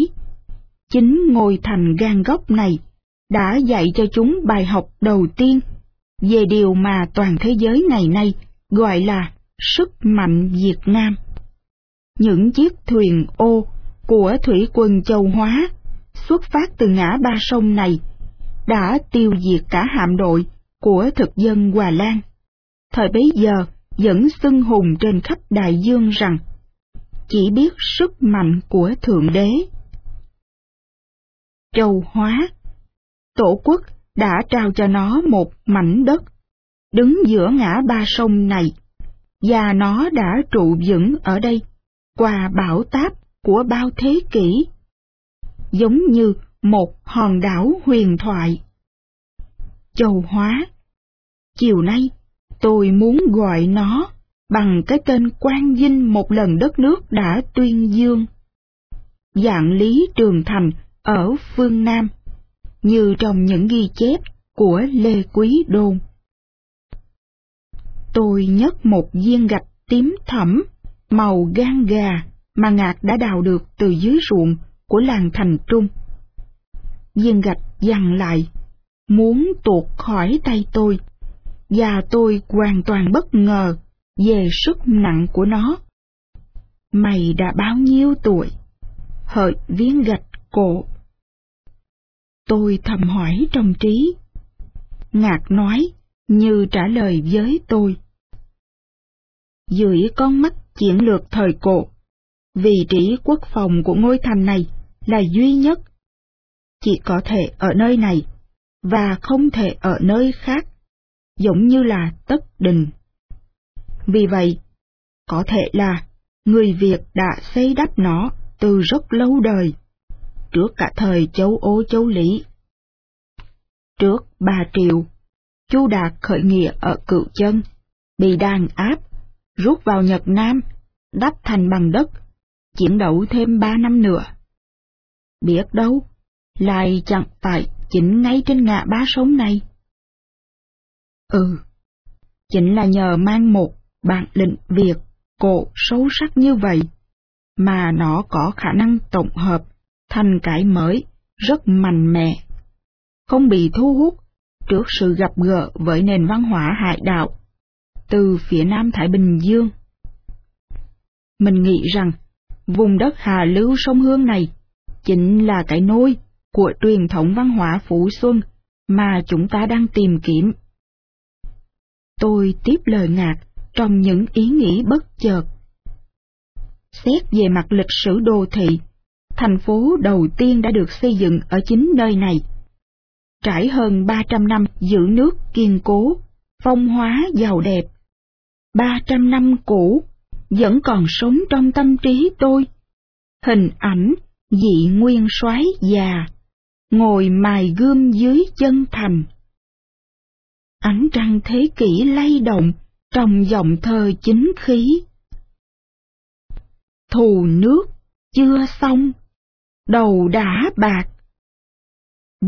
chính ngôi thành gan góc này đã dạy cho chúng bài học đầu tiên về điều mà toàn thế giới ngày nay gọi là sức mạnh Việt Nam. Những chiếc thuyền ô của thủy quân châu Hóa xuất phát từ ngã ba sông này đã tiêu diệt cả hạm đội của thực dân Hòa Lan. Thời bấy giờ vẫn xưng hùng trên khắp đại dương rằng chỉ biết sức mạnh của Thượng Đế. Châu Hóa Tổ quốc đã trao cho nó một mảnh đất, đứng giữa ngã ba sông này, và nó đã trụ vững ở đây, qua bão táp của bao thế kỷ, giống như một hòn đảo huyền thoại. Châu Hóa Chiều nay, tôi muốn gọi nó bằng cái tên quan dinh một lần đất nước đã tuyên dương. Dạng lý Trường Thành ở phương Nam, như trong những ghi chép của Lê Quý Đôn. Tôi nhấc một viên gạch tím thẫm, màu gan gà mà Ngạc đã đào được từ dưới ruộng của làng Thành Trung. Viên gạch dằn lại, muốn tuột khỏi tay tôi, và tôi hoàn toàn bất ngờ về sức nặng của nó. Mày đã bao nhiêu tuổi? Hợi viên gạch cổ. Tôi thầm hỏi trong trí. Ngạc nói, như trả lời với tôi. Dưới con mắt chiến lược thời cổ, vị trí quốc phòng của ngôi thành này là duy nhất. Chỉ có thể ở nơi này, và không thể ở nơi khác, giống như là tất đình. Vì vậy, có thể là người Việt đã xây đắp nó từ rất lâu đời, trước cả thời châu ô châu Lý. Trước ba triệu, Chu Đạt khởi nghĩa ở Cựu Chân, bị đàn áp, rút vào Nhật Nam, đắp thành bằng đất, chiến đấu thêm ba năm nữa. Biết đâu, lại chẳng phải chính ngay trên ngã ba sống này. Ừ, chính là nhờ mang một bản lĩnh việc cổ sâu sắc như vậy, mà nó có khả năng tổng hợp thành cái mới, rất mạnh mẽ, không bị thu hút trước sự gặp gỡ với nền văn hóa hải đảo từ phía Nam Thái Bình Dương. Mình nghĩ rằng vùng đất Hà Lưu sông Hương này chính là cái nôi của truyền thống văn hóa Phú Xuân mà chúng ta đang tìm kiếm. Tôi tiếp lời ngạc trong những ý nghĩ bất chợt. Xét về mặt lịch sử đô thị, thành phố đầu tiên đã được xây dựng ở chính nơi này. Trải hơn 300 năm giữ nước kiên cố, phong hóa giàu đẹp. 300 năm cũ, vẫn còn sống trong tâm trí tôi. Hình ảnh dị nguyên soái già, ngồi mài gươm dưới chân thành. Ánh trăng thế kỷ lay động trong dòng thơ chính khí. Thù nước chưa xong, đầu đã bạc.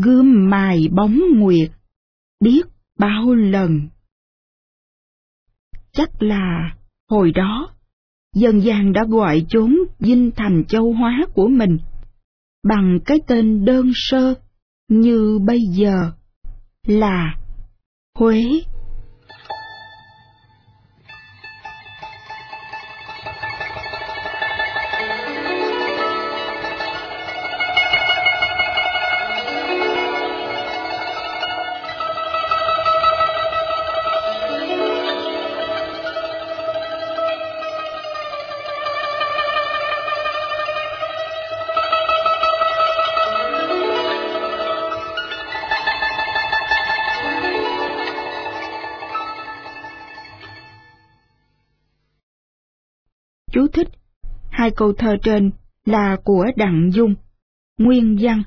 Gươm mài bóng nguyệt, biết bao lần. Chắc là hồi đó, dân gian đã gọi chốn dinh thành châu hóa của mình bằng cái tên đơn sơ như bây giờ là Huế. Câu thơ trên là của Đặng Dung. Nguyên văn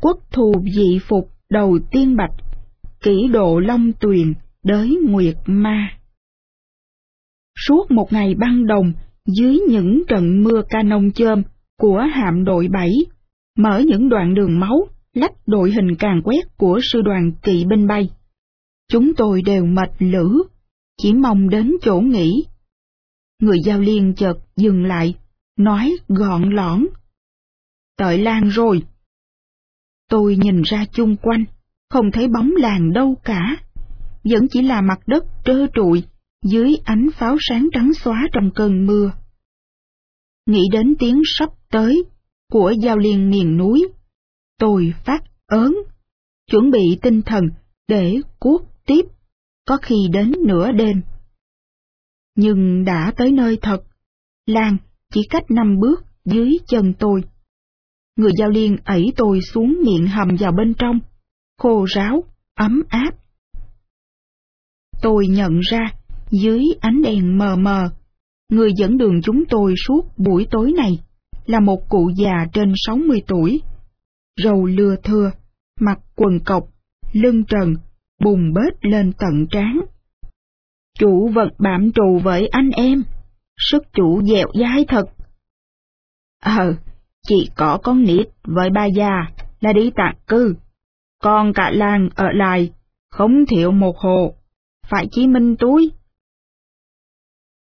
Quốc thù dị phục đầu tiên bạch, kỷ độ long tuyền, đới nguyệt ma. Suốt một ngày băng đồng, dưới những trận mưa ca nông của hạm đội 7, mở những đoạn đường máu, lách đội hình càng quét của sư đoàn kỵ binh bay. Chúng tôi đều mệt lử, chỉ mong đến chỗ nghỉ Người giao liên chợt dừng lại, nói gọn lõn. Tợi lan rồi. Tôi nhìn ra chung quanh, không thấy bóng làng đâu cả. Vẫn chỉ là mặt đất trơ trụi, dưới ánh pháo sáng trắng xóa trong cơn mưa. Nghĩ đến tiếng sắp tới của giao liên miền núi, tôi phát ớn, chuẩn bị tinh thần để cuốc tiếp, có khi đến nửa đêm nhưng đã tới nơi thật. làng chỉ cách năm bước dưới chân tôi. Người giao liên ẩy tôi xuống miệng hầm vào bên trong, khô ráo, ấm áp. Tôi nhận ra, dưới ánh đèn mờ mờ, người dẫn đường chúng tôi suốt buổi tối này là một cụ già trên 60 tuổi, râu lưa thưa, mặt quần cộc, lưng trần, bùng bết lên tận trán. Chủ vật bạm trù với anh em, sức chủ dẻo dai thật. Ờ, chỉ có con nít với ba già là đi tạc cư, còn cả làng ở lại, không thiếu một hộ, phải chí minh túi.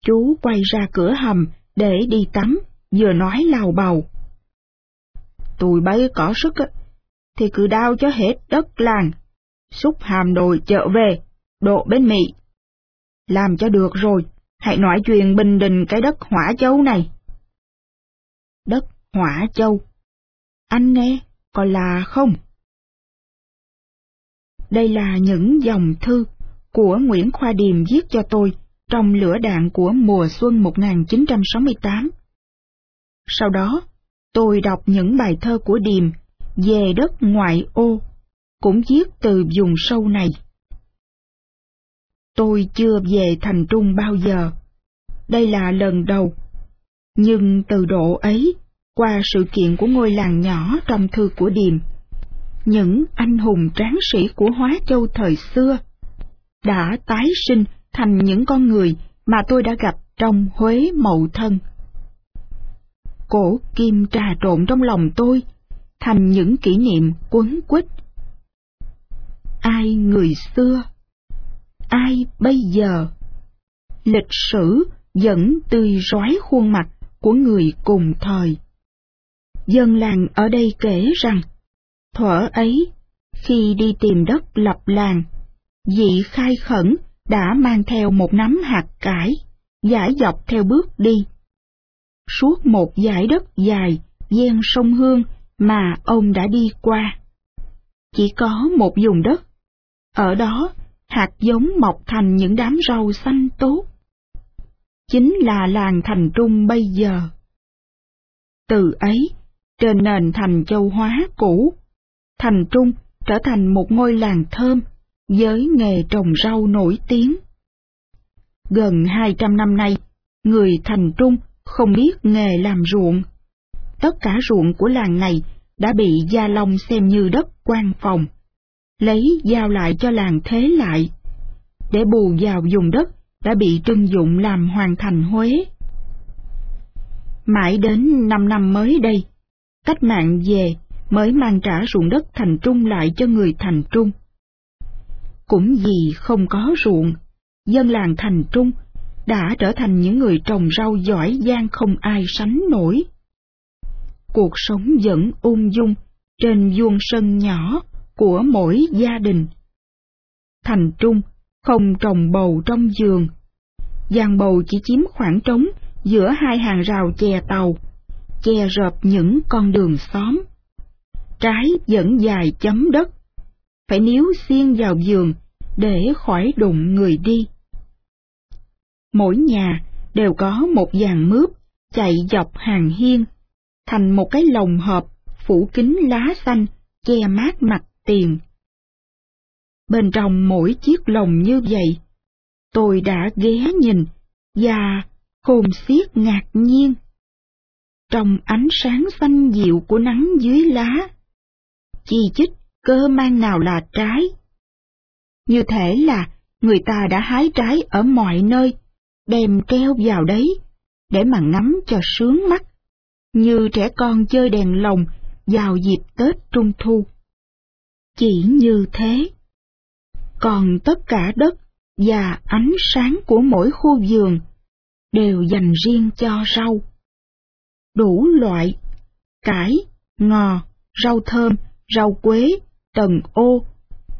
Chú quay ra cửa hầm để đi tắm, vừa nói lào bầu. Tụi bay có sức thì cứ đau cho hết đất làng, xúc hàm đồi trở về, độ bên Mỹ làm cho được rồi, hãy nói chuyện bình định cái đất hỏa châu này. Đất hỏa châu. Anh nghe, có là không? Đây là những dòng thư của Nguyễn Khoa Điềm viết cho tôi trong lửa đạn của mùa xuân 1968. Sau đó, tôi đọc những bài thơ của Điềm về đất ngoại ô, cũng viết từ vùng sâu này. Tôi chưa về thành trung bao giờ. Đây là lần đầu. Nhưng từ độ ấy, qua sự kiện của ngôi làng nhỏ trong thư của Điềm, những anh hùng tráng sĩ của Hóa Châu thời xưa đã tái sinh thành những con người mà tôi đã gặp trong Huế Mậu Thân. Cổ kim trà trộn trong lòng tôi, thành những kỷ niệm quấn quýt. Ai người xưa? Ai bây giờ? Lịch sử vẫn tươi rói khuôn mặt của người cùng thời. Dân làng ở đây kể rằng, thuở ấy, khi đi tìm đất lập làng, dị khai khẩn đã mang theo một nắm hạt cải, giải dọc theo bước đi. Suốt một dải đất dài, gian sông Hương mà ông đã đi qua. Chỉ có một vùng đất, ở đó hạt giống mọc thành những đám rau xanh tốt. Chính là làng thành trung bây giờ. Từ ấy, trên nền thành châu hóa cũ, thành trung trở thành một ngôi làng thơm với nghề trồng rau nổi tiếng. Gần 200 năm nay, người thành trung không biết nghề làm ruộng. Tất cả ruộng của làng này đã bị Gia Long xem như đất quan phòng, lấy giao lại cho làng thế lại, để bù vào dùng đất đã bị trưng dụng làm hoàn thành Huế. Mãi đến năm năm mới đây, cách mạng về mới mang trả ruộng đất thành trung lại cho người thành trung. Cũng vì không có ruộng, dân làng thành trung đã trở thành những người trồng rau giỏi giang không ai sánh nổi. Cuộc sống vẫn ung dung trên vuông sân nhỏ của mỗi gia đình. Thành trung không trồng bầu trong giường. Giàn bầu chỉ chiếm khoảng trống giữa hai hàng rào chè tàu, che rợp những con đường xóm. Trái vẫn dài chấm đất, phải níu xiên vào giường để khỏi đụng người đi. Mỗi nhà đều có một dàn mướp chạy dọc hàng hiên, thành một cái lồng hộp phủ kính lá xanh che mát mặt tiền. Bên trong mỗi chiếc lồng như vậy, tôi đã ghé nhìn và hồn xiết ngạc nhiên. Trong ánh sáng xanh dịu của nắng dưới lá, chi chích cơ mang nào là trái. Như thể là người ta đã hái trái ở mọi nơi, đem treo vào đấy, để mà ngắm cho sướng mắt, như trẻ con chơi đèn lồng vào dịp Tết Trung Thu. Chỉ như thế. Còn tất cả đất và ánh sáng của mỗi khu vườn đều dành riêng cho rau. Đủ loại, cải, ngò, rau thơm, rau quế, tần ô,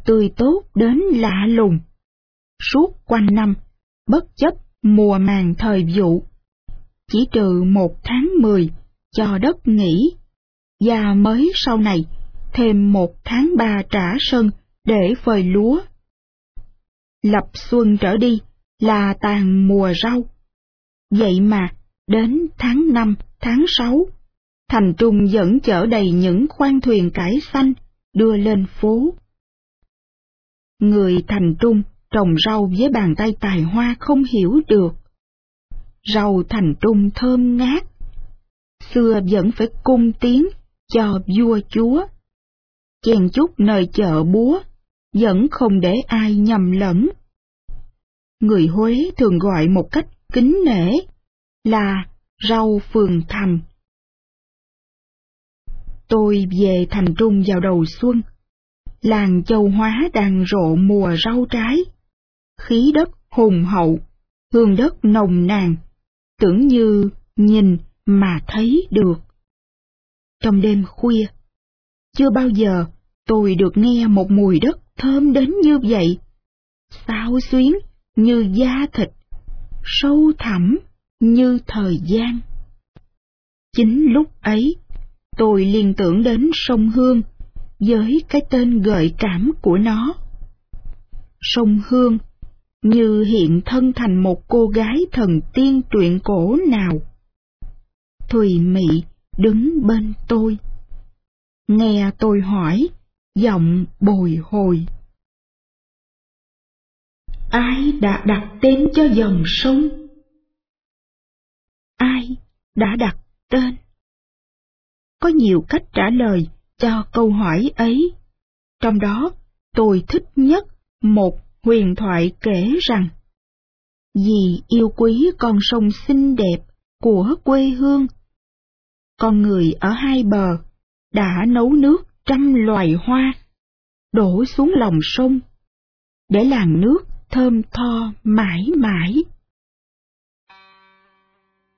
tươi tốt đến lạ lùng. Suốt quanh năm, bất chấp mùa màng thời vụ, chỉ trừ một tháng mười cho đất nghỉ, và mới sau này thêm một tháng ba trả sân để phơi lúa. Lập xuân trở đi là tàn mùa rau. Vậy mà, đến tháng năm, tháng sáu, thành trung vẫn chở đầy những khoang thuyền cải xanh đưa lên phố. Người thành trung trồng rau với bàn tay tài hoa không hiểu được. Rau thành trung thơm ngát. Xưa vẫn phải cung tiếng cho vua chúa. Chèn chút nơi chợ búa, vẫn không để ai nhầm lẫn. Người Huế thường gọi một cách kính nể là rau phường thành. Tôi về thành trung vào đầu xuân. Làng châu hóa đang rộ mùa rau trái. Khí đất hùng hậu, hương đất nồng nàn, tưởng như nhìn mà thấy được. Trong đêm khuya, chưa bao giờ tôi được nghe một mùi đất thơm đến như vậy. Sao xuyến như da thịt, sâu thẳm như thời gian. Chính lúc ấy, tôi liên tưởng đến sông Hương với cái tên gợi cảm của nó. Sông Hương như hiện thân thành một cô gái thần tiên truyện cổ nào. Thùy Mị đứng bên tôi. Nghe tôi hỏi, giọng bồi hồi. Ai đã đặt tên cho dòng sông? Ai đã đặt tên? Có nhiều cách trả lời cho câu hỏi ấy. Trong đó, tôi thích nhất một huyền thoại kể rằng vì yêu quý con sông xinh đẹp của quê hương, con người ở hai bờ đã nấu nước trăm loài hoa, đổ xuống lòng sông, để làn nước thơm tho mãi mãi.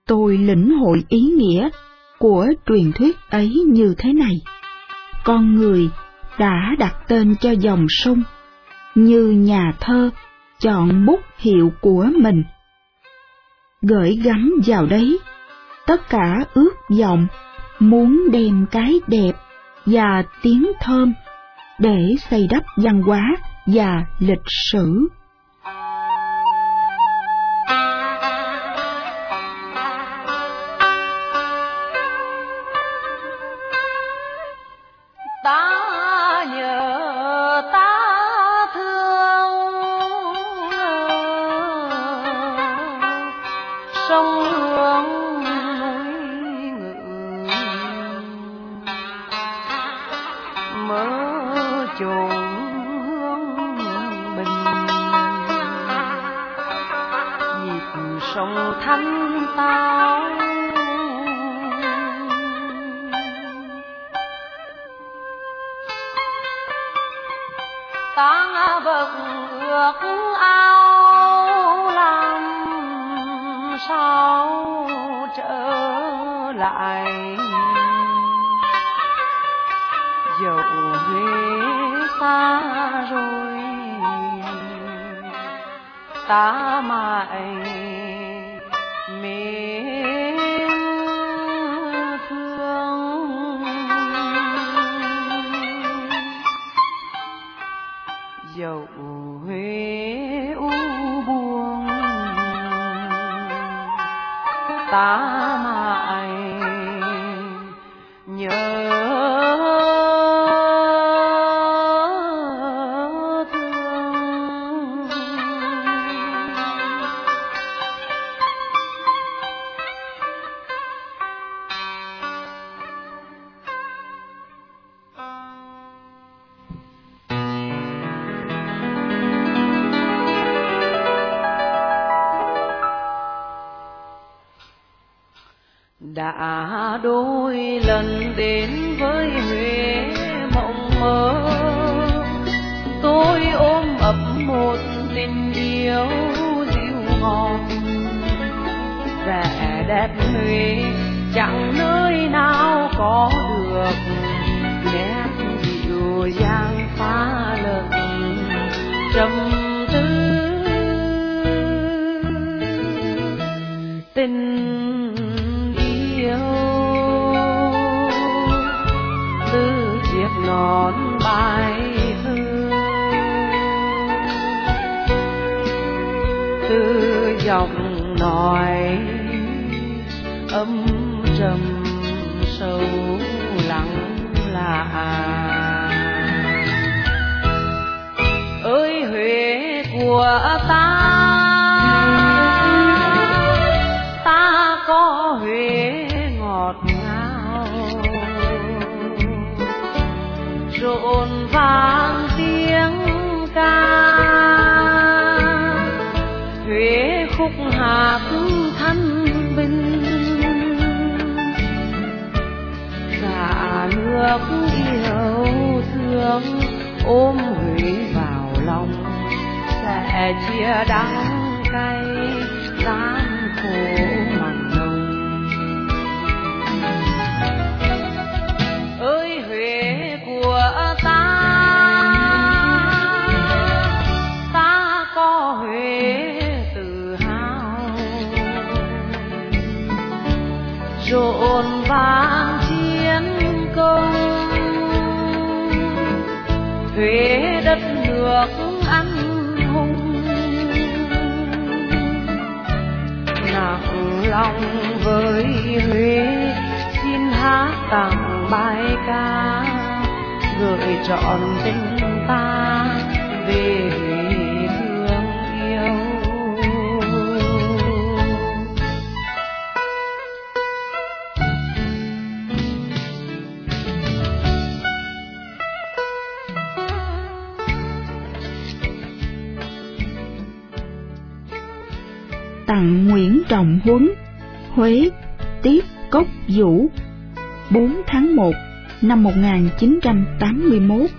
Tôi lĩnh hội ý nghĩa của truyền thuyết ấy như thế này. Con người đã đặt tên cho dòng sông như nhà thơ chọn bút hiệu của mình. Gửi gắm vào đấy tất cả ước vọng muốn đem cái đẹp và tiếng thơm để xây đắp văn hóa và lịch sử. Xa rồi. Xa mãi mê thương. Dẫu huế u buồn ta ngọt rộn vang tiếng ca. Huế khúc hạc thanh bình cả dạ nước yêu thương ôm huế vào lòng, sẽ chia với huế xin hát tặng bài ca gửi trọn tình ta về thương yêu. Tặng Nguyễn Trọng Huấn, Huế, Tiết Cốc Vũ, 4 tháng 1 năm 1981